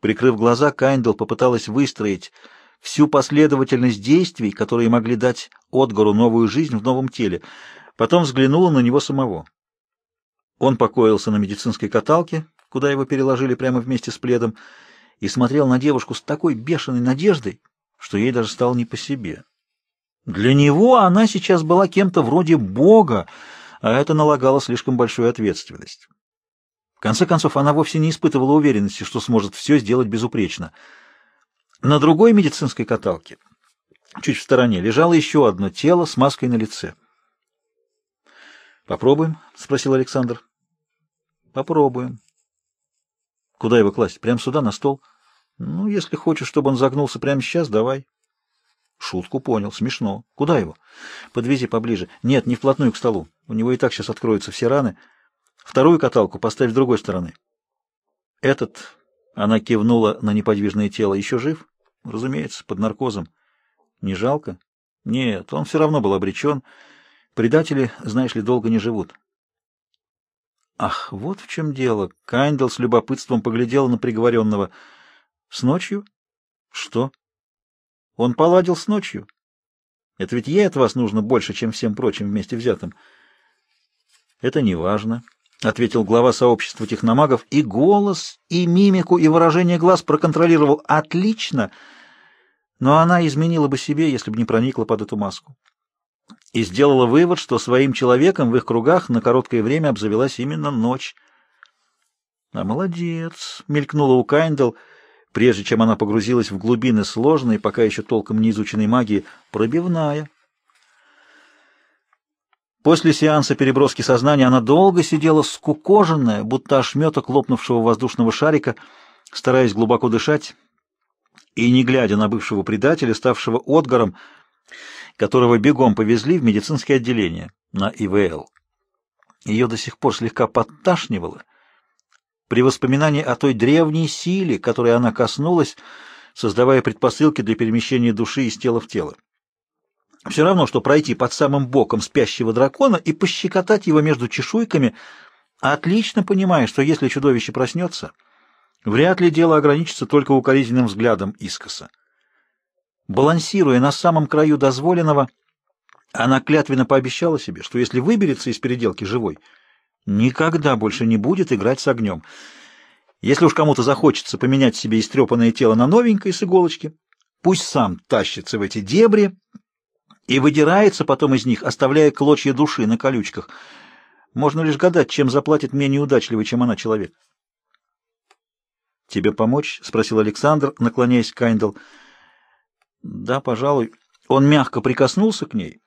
Прикрыв глаза, Кайндл попыталась выстроить всю последовательность действий, которые могли дать Отгару новую жизнь в новом теле. Потом взглянула на него самого. Он покоился на медицинской каталке, куда его переложили прямо вместе с пледом, и смотрел на девушку с такой бешеной надеждой, что ей даже стало не по себе. Для него она сейчас была кем-то вроде Бога, а это налагало слишком большую ответственность. В конце концов, она вовсе не испытывала уверенности, что сможет все сделать безупречно. На другой медицинской каталке, чуть в стороне, лежало еще одно тело с маской на лице. «Попробуем?» — спросил Александр. «Попробуем». «Куда его класть? Прямо сюда, на стол?» «Ну, если хочешь, чтобы он загнулся прямо сейчас, давай». Шутку понял, смешно. Куда его? Подвези поближе. Нет, не вплотную к столу. У него и так сейчас откроются все раны. Вторую каталку поставь с другой стороны. Этот, она кивнула на неподвижное тело, еще жив? Разумеется, под наркозом. Не жалко? Нет, он все равно был обречен. Предатели, знаешь ли, долго не живут. Ах, вот в чем дело. Кайндл с любопытством поглядел на приговоренного. С ночью? Что? Он поладил с ночью. Это ведь ей от вас нужно больше, чем всем прочим вместе взятым. Это не важно, ответил глава сообщества техномагов, и голос, и мимику, и выражение глаз проконтролировал отлично, но она изменила бы себе, если бы не проникла под эту маску. И сделала вывод, что своим человеком в их кругах на короткое время обзавелась именно ночь. А молодец, мелькнула у Кайндл, — прежде чем она погрузилась в глубины сложной, пока еще толком не изученной магии, пробивная. После сеанса переброски сознания она долго сидела скукоженная, будто ошметок лопнувшего воздушного шарика, стараясь глубоко дышать и не глядя на бывшего предателя, ставшего Отгаром, которого бегом повезли в медицинское отделение на ИВЛ. Ее до сих пор слегка подташнивало, при воспоминании о той древней силе, которой она коснулась, создавая предпосылки для перемещения души из тела в тело. Все равно, что пройти под самым боком спящего дракона и пощекотать его между чешуйками, отлично понимая, что если чудовище проснется, вряд ли дело ограничится только укоризненным взглядом искоса. Балансируя на самом краю дозволенного, она клятвенно пообещала себе, что если выберется из переделки живой — никогда больше не будет играть с огнем. Если уж кому-то захочется поменять себе истрепанное тело на новенькое с иголочки, пусть сам тащится в эти дебри и выдирается потом из них, оставляя клочья души на колючках. Можно лишь гадать, чем заплатит менее удачливый, чем она, человек. «Тебе помочь?» — спросил Александр, наклоняясь к Кайндл. «Да, пожалуй». Он мягко прикоснулся к ней,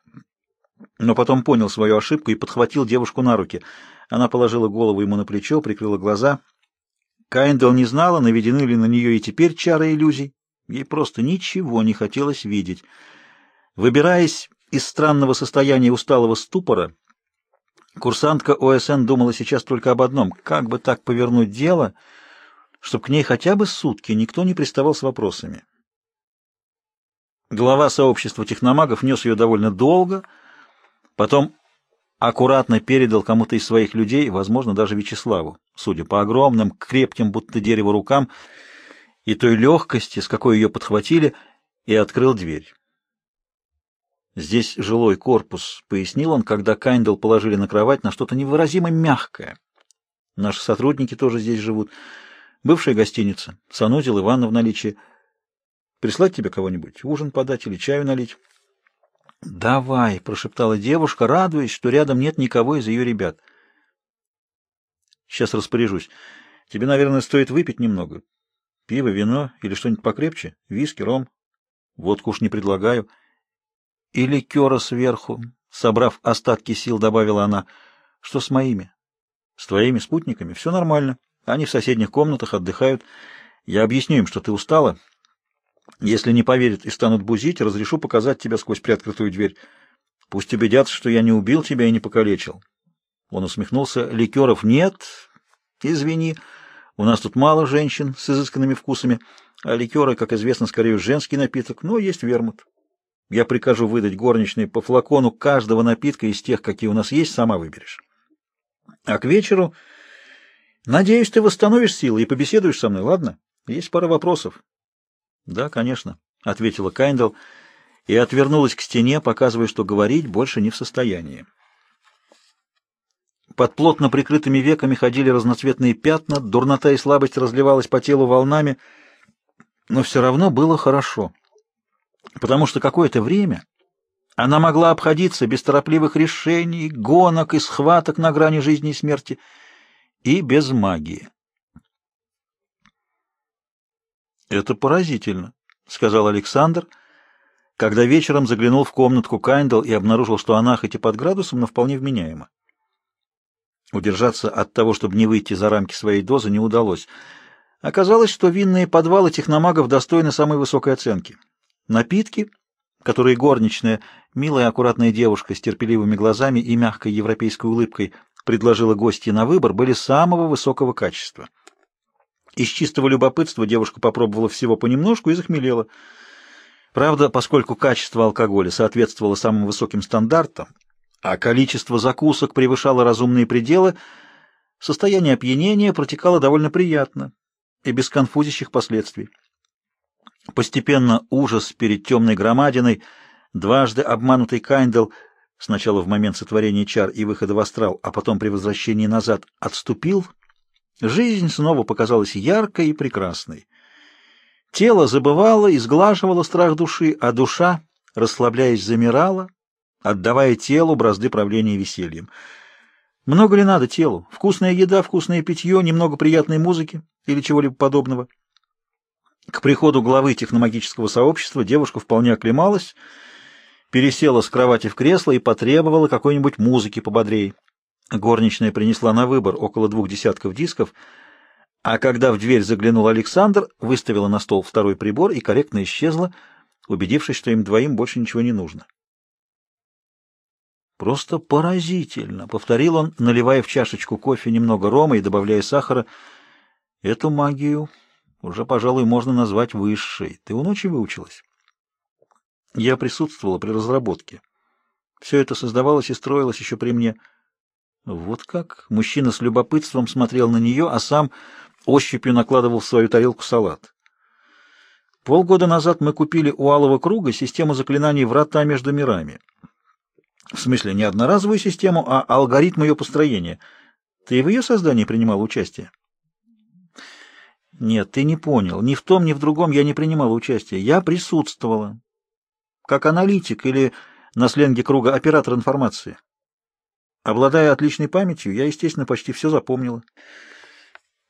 но потом понял свою ошибку и подхватил девушку на руки — она положила голову ему на плечо, прикрыла глаза. Кайндл не знала, наведены ли на нее и теперь чары иллюзий. Ей просто ничего не хотелось видеть. Выбираясь из странного состояния усталого ступора, курсантка ОСН думала сейчас только об одном — как бы так повернуть дело, чтобы к ней хотя бы сутки никто не приставал с вопросами. Глава сообщества техномагов нес ее довольно долго, потом аккуратно передал кому-то из своих людей, возможно, даже Вячеславу, судя по огромным, крепким, будто дерево рукам, и той легкости, с какой ее подхватили, и открыл дверь. «Здесь жилой корпус», — пояснил он, когда Кайндл положили на кровать на что-то невыразимо мягкое. «Наши сотрудники тоже здесь живут. Бывшая гостиница. Санузел, Ивановна в наличии. Прислать тебе кого-нибудь? Ужин подать или чаю налить?» «Давай», — прошептала девушка, радуясь, что рядом нет никого из ее ребят. «Сейчас распоряжусь. Тебе, наверное, стоит выпить немного. Пиво, вино или что-нибудь покрепче? Виски, ром? Водку уж не предлагаю. И ликера сверху», — собрав остатки сил, добавила она. «Что с моими?» «С твоими спутниками? Все нормально. Они в соседних комнатах отдыхают. Я объясню им, что ты устала». Если не поверят и станут бузить, разрешу показать тебя сквозь приоткрытую дверь. Пусть убедятся, что я не убил тебя и не покалечил. Он усмехнулся. Ликеров нет, извини. У нас тут мало женщин с изысканными вкусами, а ликеры, как известно, скорее женский напиток, но есть вермут. Я прикажу выдать горничной по флакону каждого напитка из тех, какие у нас есть, сама выберешь. А к вечеру, надеюсь, ты восстановишь силы и побеседуешь со мной, ладно? Есть пара вопросов. Да, конечно, ответила Кайндл и отвернулась к стене, показывая, что говорить больше не в состоянии. Под плотно прикрытыми веками ходили разноцветные пятна, дурнота и слабость разливалась по телу волнами, но все равно было хорошо, потому что какое-то время она могла обходиться без торопливых решений, гонок и схваток на грани жизни и смерти, и без магии. «Это поразительно», — сказал Александр, когда вечером заглянул в комнатку Кайндл и обнаружил, что она хоть и под градусом, но вполне вменяема. Удержаться от того, чтобы не выйти за рамки своей дозы, не удалось. Оказалось, что винные подвалы техномагов достойны самой высокой оценки. Напитки, которые горничная, милая аккуратная девушка с терпеливыми глазами и мягкой европейской улыбкой предложила гостье на выбор, были самого высокого качества. Из чистого любопытства девушка попробовала всего понемножку и захмелела. Правда, поскольку качество алкоголя соответствовало самым высоким стандартам, а количество закусок превышало разумные пределы, состояние опьянения протекало довольно приятно и без конфузящих последствий. Постепенно ужас перед темной громадиной, дважды обманутый Кайндл, сначала в момент сотворения чар и выхода в астрал, а потом при возвращении назад, отступил, жизнь снова показалась яркой и прекрасной. Тело забывало и сглаживало страх души, а душа, расслабляясь, замирала, отдавая телу бразды правления весельем. Много ли надо телу? Вкусная еда, вкусное питье, немного приятной музыки или чего-либо подобного? К приходу главы техномагического сообщества девушка вполне оклемалась, пересела с кровати в кресло и потребовала какой-нибудь музыки пободрее. Горничная принесла на выбор около двух десятков дисков, а когда в дверь заглянул Александр, выставила на стол второй прибор и корректно исчезла, убедившись, что им двоим больше ничего не нужно. Просто поразительно, повторил он, наливая в чашечку кофе немного рома и добавляя сахара. Эту магию уже, пожалуй, можно назвать высшей. Ты у ночи выучилась? Я присутствовала при разработке. Все это создавалось и строилось еще при мне. Вот как? Мужчина с любопытством смотрел на нее, а сам ощупью накладывал в свою тарелку салат. Полгода назад мы купили у Алого Круга систему заклинаний «Врата между мирами». В смысле, не одноразовую систему, а алгоритм ее построения. Ты в ее создании принимал участие? Нет, ты не понял. Ни в том, ни в другом я не принимала участие. Я присутствовала. Как аналитик или, на сленге круга, оператор информации. Обладая отличной памятью, я, естественно, почти все запомнила.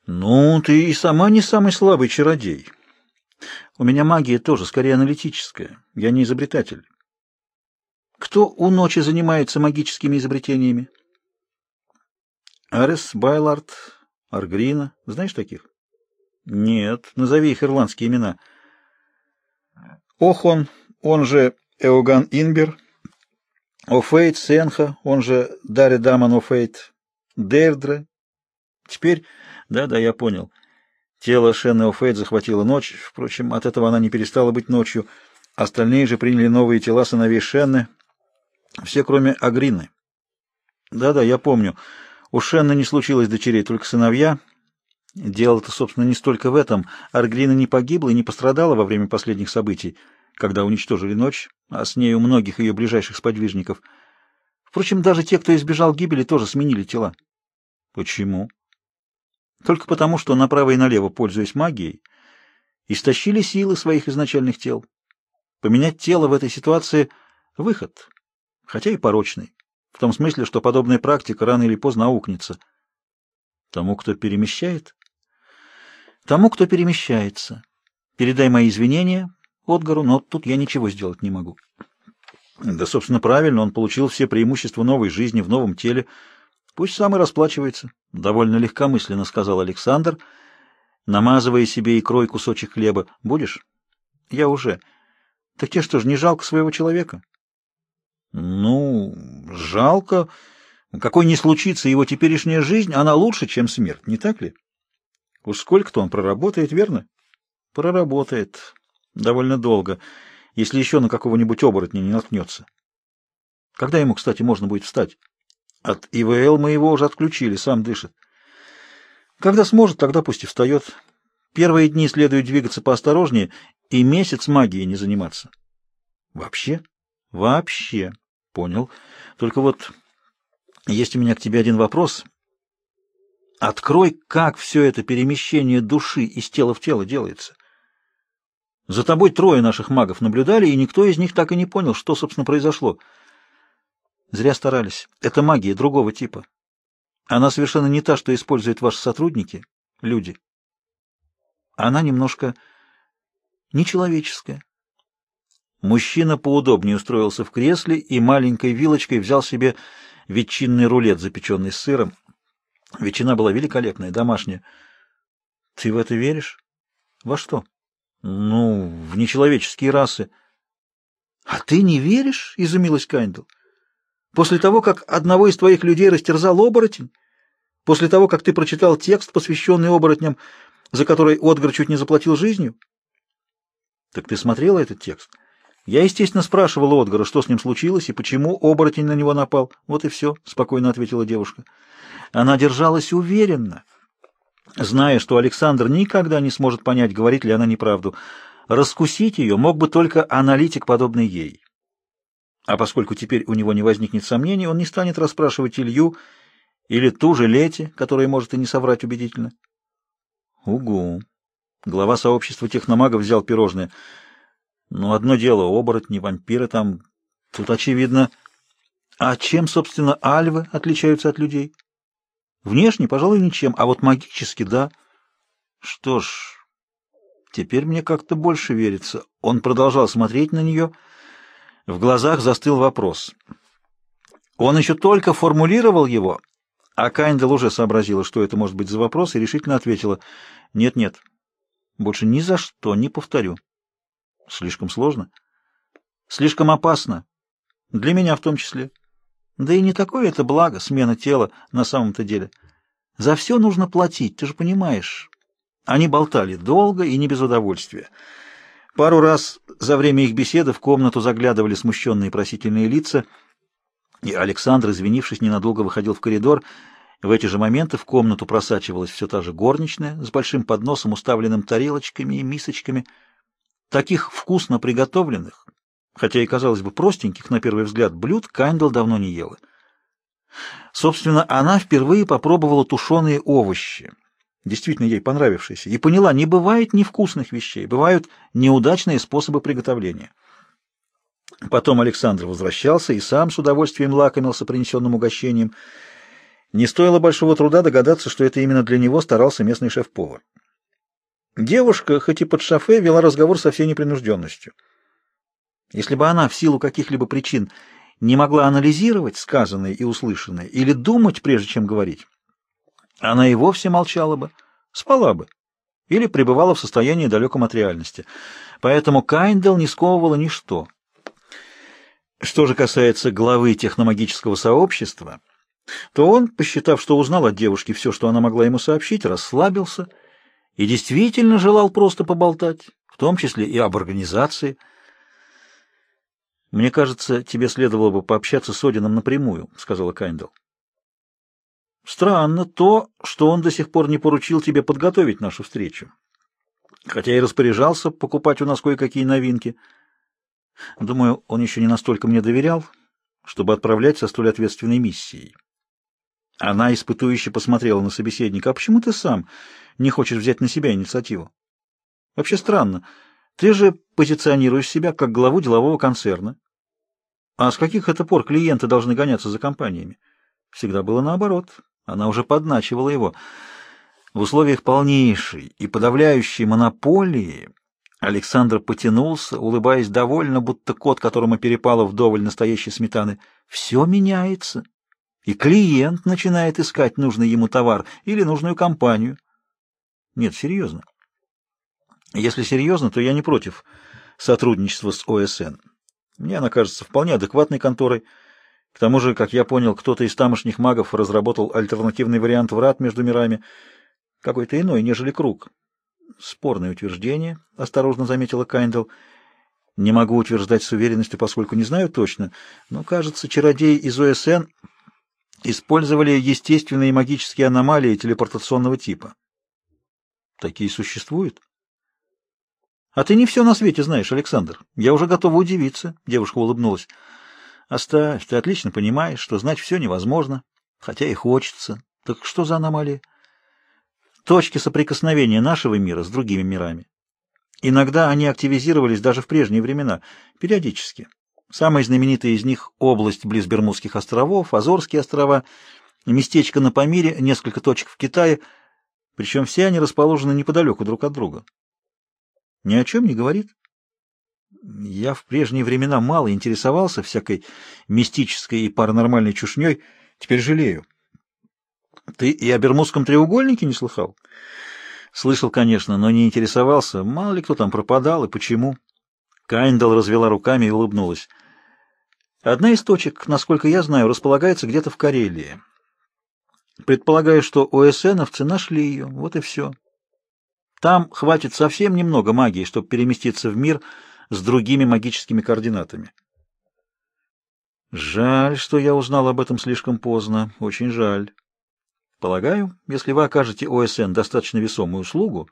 Ну, ты и сама не самый слабый чародей. У меня магия тоже, скорее, аналитическая. Я не изобретатель. Кто у ночи занимается магическими изобретениями? Арес, Байлард, Аргрина. Знаешь таких? Нет. Назови их ирландские имена. Охон, он же Эоган Инбер, Офейт Сенха, он же Дарья Даман Офейт, Дердре. Теперь, да-да, я понял. Тело Шенны Офейт захватило ночь, впрочем, от этого она не перестала быть ночью. Остальные же приняли новые тела сыновей Шенны, все, кроме Агрины. Да-да, я помню. У Шенны не случилось дочерей, только сыновья. Дело-то, собственно, не столько в этом. Аргрина не погибла и не пострадала во время последних событий, когда уничтожили ночь, а с нею многих ее ближайших сподвижников. Впрочем, даже те, кто избежал гибели, тоже сменили тела. Почему? Только потому, что направо и налево, пользуясь магией, истощили силы своих изначальных тел. Поменять тело в этой ситуации — выход хотя и порочный, в том смысле, что подобная практика рано или поздно аукнется. Тому, кто перемещает? Тому, кто перемещается. Передай мои извинения Отгару, но тут я ничего сделать не могу. Да, собственно, правильно, он получил все преимущества новой жизни в новом теле. Пусть сам и расплачивается. Довольно легкомысленно сказал Александр, намазывая себе икрой кусочек хлеба. Будешь? Я уже. Так тебе что ж, не жалко своего человека? Ну, жалко. Какой не случится его теперешняя жизнь, она лучше, чем смерть, не так ли? Уж сколько-то он проработает, верно? Проработает. Довольно долго, если еще на какого-нибудь оборотня не наткнется. Когда ему, кстати, можно будет встать? От ИВЛ мы его уже отключили, сам дышит. Когда сможет, тогда пусть и встает. Первые дни следует двигаться поосторожнее и месяц магией не заниматься. Вообще? Вообще. Понял. Только вот есть у меня к тебе один вопрос. Открой, как все это перемещение души из тела в тело делается. За тобой трое наших магов наблюдали, и никто из них так и не понял, что, собственно, произошло. Зря старались. Это магия другого типа. Она совершенно не та, что используют ваши сотрудники, люди. Она немножко нечеловеческая. Мужчина поудобнее устроился в кресле и маленькой вилочкой взял себе ветчинный рулет, запеченный с сыром. Ветчина была великолепная, домашняя. Ты в это веришь? Во что? Ну, в нечеловеческие расы. А ты не веришь? Изумилась Кайндл. После того, как одного из твоих людей растерзал оборотень? После того, как ты прочитал текст, посвященный оборотням, за который Отгар чуть не заплатил жизнью? Так ты смотрела этот текст? Я, естественно, спрашивал Отгара, что с ним случилось и почему оборотень на него напал. Вот и все, — спокойно ответила девушка. Она держалась уверенно, зная, что Александр никогда не сможет понять, говорит ли она неправду. Раскусить ее мог бы только аналитик, подобный ей. А поскольку теперь у него не возникнет сомнений, он не станет расспрашивать Илью или ту же Лети, которая может и не соврать убедительно. Угу. Глава сообщества техномагов взял пирожное. Ну, одно дело, оборотни, вампиры там... Тут очевидно... А чем, собственно, альвы отличаются от людей? Внешне, пожалуй, ничем, а вот магически, да. Что ж, теперь мне как-то больше верится. Он продолжал смотреть на нее... В глазах застыл вопрос. Он еще только формулировал его, а Кайндел уже сообразила, что это может быть за вопрос, и решительно ответила «Нет-нет, больше ни за что не повторю». Слишком сложно? Слишком опасно. Для меня в том числе. Да и не такое это благо, смена тела на самом-то деле. За все нужно платить, ты же понимаешь. Они болтали долго и не без удовольствия. Пару раз за время их беседы в комнату заглядывали смущенные просительные лица, и Александр, извинившись, ненадолго выходил в коридор. В эти же моменты в комнату просачивалась все та же горничная с большим подносом, уставленным тарелочками и мисочками, таких вкусно приготовленных, хотя и, казалось бы, простеньких, на первый взгляд, блюд Кайндл давно не ела. Собственно, она впервые попробовала тушеные овощи — действительно ей понравившейся, и поняла, не бывает невкусных вещей, бывают неудачные способы приготовления. Потом Александр возвращался и сам с удовольствием лакомился принесенным угощением. Не стоило большого труда догадаться, что это именно для него старался местный шеф-повар. Девушка, хоть и под шофе, вела разговор со всей непринужденностью. Если бы она в силу каких-либо причин не могла анализировать сказанное и услышанное или думать, прежде чем говорить, она и вовсе молчала бы, спала бы или пребывала в состоянии далеком от реальности. Поэтому Кайндел не сковывала ничто. Что же касается главы техномагического сообщества, то он, посчитав, что узнал от девушки все, что она могла ему сообщить, расслабился и действительно желал просто поболтать, в том числе и об организации. «Мне кажется, тебе следовало бы пообщаться с Одином напрямую», — сказала Кайндл. Странно то, что он до сих пор не поручил тебе подготовить нашу встречу. Хотя и распоряжался покупать у нас кое-какие новинки. Думаю, он еще не настолько мне доверял, чтобы отправлять со столь ответственной миссией. Она испытующе посмотрела на собеседника. «А почему ты сам не хочешь взять на себя инициативу? Вообще странно. Ты же позиционируешь себя как главу делового концерна. А с каких это пор клиенты должны гоняться за компаниями? Всегда было наоборот. Она уже подначивала его. В условиях полнейшей и подавляющей монополии Александр потянулся, улыбаясь довольно, будто кот, которому перепало вдоволь настоящей сметаны. Все меняется, и клиент начинает искать нужный ему товар или нужную компанию. Нет, серьезно. Если серьезно, то я не против сотрудничества с ОСН. Мне она кажется вполне адекватной конторой, к тому же, как я понял, кто-то из тамошних магов разработал альтернативный вариант врат между мирами, какой-то иной, нежели круг. Спорное утверждение, — осторожно заметила Кайндл. Не могу утверждать с уверенностью, поскольку не знаю точно, но, кажется, чародеи из ОСН использовали естественные магические аномалии телепортационного типа. Такие существуют. А ты не все на свете знаешь, Александр. Я уже готова удивиться. Девушка улыбнулась. Оставь, ты отлично понимаешь, что знать все невозможно, хотя и хочется. Так что за аномалия? Точки соприкосновения нашего мира с другими мирами. Иногда они активизировались даже в прежние времена, периодически. Самые знаменитые из них — область близ Бермудских островов, Азорские острова, местечко на Памире, несколько точек в Китае, причем все они расположены неподалеку друг от друга. Ни о чем не говорит. Я в прежние времена мало интересовался всякой мистической и паранормальной чушней, теперь жалею. Ты и о Бермудском треугольнике не слыхал? Слышал, конечно, но не интересовался. Мало ли кто там пропадал и почему. Кайндал развела руками и улыбнулась. Одна из точек, насколько я знаю, располагается где-то в Карелии. Предполагаю, что ОСНовцы нашли ее. Вот и все. Там хватит совсем немного магии, чтобы переместиться в мир с другими магическими координатами. Жаль, что я узнал об этом слишком поздно. Очень жаль. Полагаю, если вы окажете ОСН достаточно весомую услугу,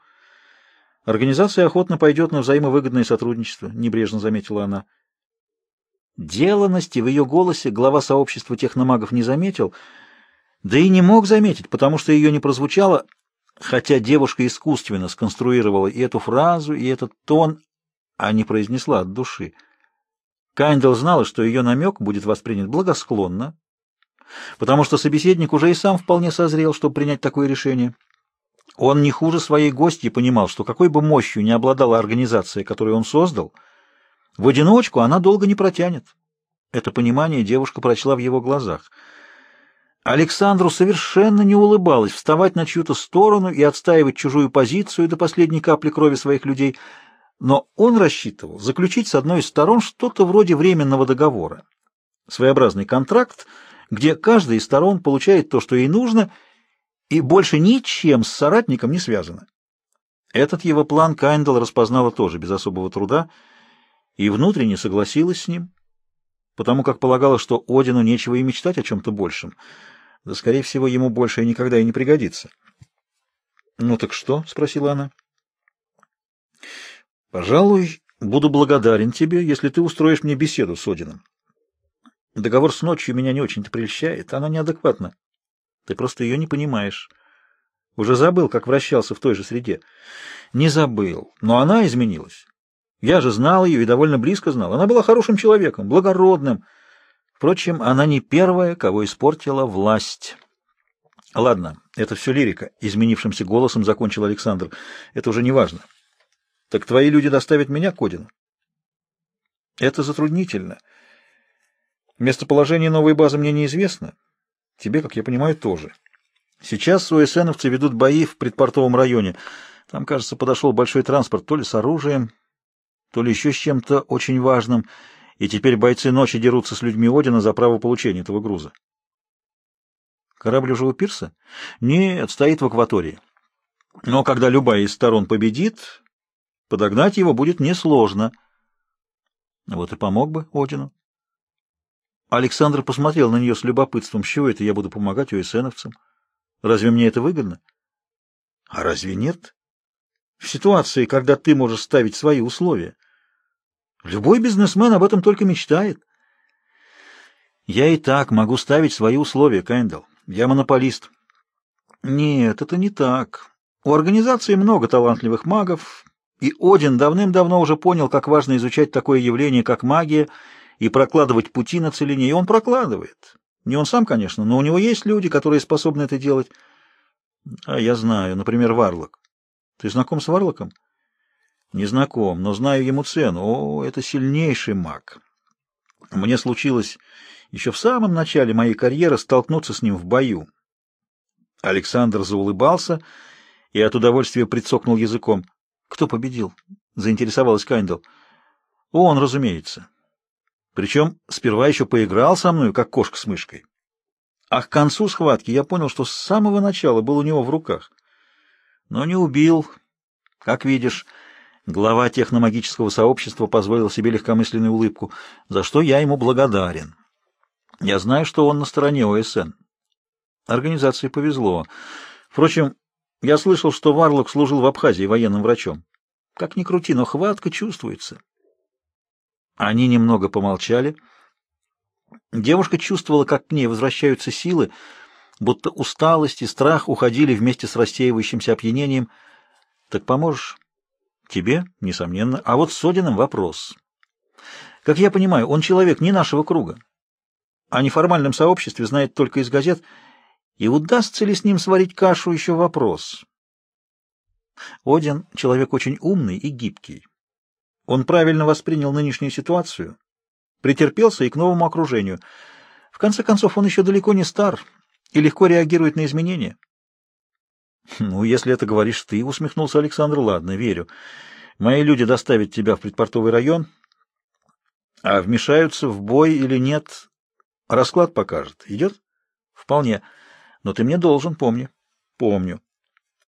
организация охотно пойдет на взаимовыгодное сотрудничество, небрежно заметила она. Деланности в ее голосе глава сообщества техномагов не заметил, да и не мог заметить, потому что ее не прозвучало, хотя девушка искусственно сконструировала и эту фразу, и этот тон, а не произнесла от души. Кайндл знала, что ее намек будет воспринят благосклонно, потому что собеседник уже и сам вполне созрел, чтобы принять такое решение. Он не хуже своей гостьи понимал, что какой бы мощью не обладала организация, которую он создал, в одиночку она долго не протянет. Это понимание девушка прочла в его глазах — Александру совершенно не улыбалось вставать на чью-то сторону и отстаивать чужую позицию до последней капли крови своих людей, но он рассчитывал заключить с одной из сторон что-то вроде временного договора. Своеобразный контракт, где каждая из сторон получает то, что ей нужно, и больше ничем с соратником не связано. Этот его план Кайндл распознала тоже без особого труда и внутренне согласилась с ним, потому как полагала, что Одину нечего и мечтать о чем-то большем — да, скорее всего, ему больше никогда и не пригодится. — Ну так что? — спросила она. — Пожалуй, буду благодарен тебе, если ты устроишь мне беседу с Одином. Договор с ночью меня не очень-то прельщает, она неадекватна. Ты просто ее не понимаешь. Уже забыл, как вращался в той же среде. Не забыл, но она изменилась. Я же знал ее и довольно близко знал. Она была хорошим человеком, благородным, Впрочем, она не первая, кого испортила власть. Ладно, это все лирика, изменившимся голосом закончил Александр. Это уже не важно. Так твои люди доставят меня к Одину? Это затруднительно. Местоположение новой базы мне неизвестно. Тебе, как я понимаю, тоже. Сейчас УСНовцы ведут бои в предпортовом районе. Там, кажется, подошел большой транспорт то ли с оружием, то ли еще с чем-то очень важным — и теперь бойцы ночи дерутся с людьми Одина за право получения этого груза. Корабль уже у пирса? Нет, стоит в акватории. Но когда любая из сторон победит, подогнать его будет несложно. Вот и помог бы Одину. Александр посмотрел на нее с любопытством. С чего это я буду помогать УСНовцам? Разве мне это выгодно? А разве нет? В ситуации, когда ты можешь ставить свои условия. Любой бизнесмен об этом только мечтает. Я и так могу ставить свои условия, Кэндалл. Я монополист. Нет, это не так. У организации много талантливых магов, и Один давным-давно уже понял, как важно изучать такое явление, как магия, и прокладывать пути на целине, и он прокладывает. Не он сам, конечно, но у него есть люди, которые способны это делать. А я знаю, например, Варлок. Ты знаком с Варлоком? Не знаком, но знаю ему цену. О, это сильнейший маг. Мне случилось еще в самом начале моей карьеры столкнуться с ним в бою. Александр заулыбался и от удовольствия прицокнул языком. «Кто победил?» — заинтересовалась Кайндл. «Он, разумеется. Причем сперва еще поиграл со мной, как кошка с мышкой. А к концу схватки я понял, что с самого начала был у него в руках. Но не убил, как видишь». Глава техномагического сообщества позволил себе легкомысленную улыбку, за что я ему благодарен. Я знаю, что он на стороне ОСН. Организации повезло. Впрочем, Я слышал, что Варлок служил в Абхазии военным врачом. Как ни крути, но хватка чувствуется. Они немного помолчали. Девушка чувствовала, как к ней возвращаются силы, будто усталость и страх уходили вместе с рассеивающимся опьянением. Так поможешь? Тебе, несомненно. А вот с Одином вопрос. Как я понимаю, он человек не нашего круга. О неформальном сообществе знает только из газет. И удастся ли с ним сварить кашу, еще вопрос. Один — человек очень умный и гибкий. Он правильно воспринял нынешнюю ситуацию, претерпелся и к новому окружению. В конце концов, он еще далеко не стар и легко реагирует на изменения. «Ну, если это говоришь ты», — усмехнулся Александр, — «ладно, верю. Мои люди доставят тебя в предпортовый район, а вмешаются в бой или нет, расклад покажет. Идет? Вполне. Но ты мне должен, помни. Помню.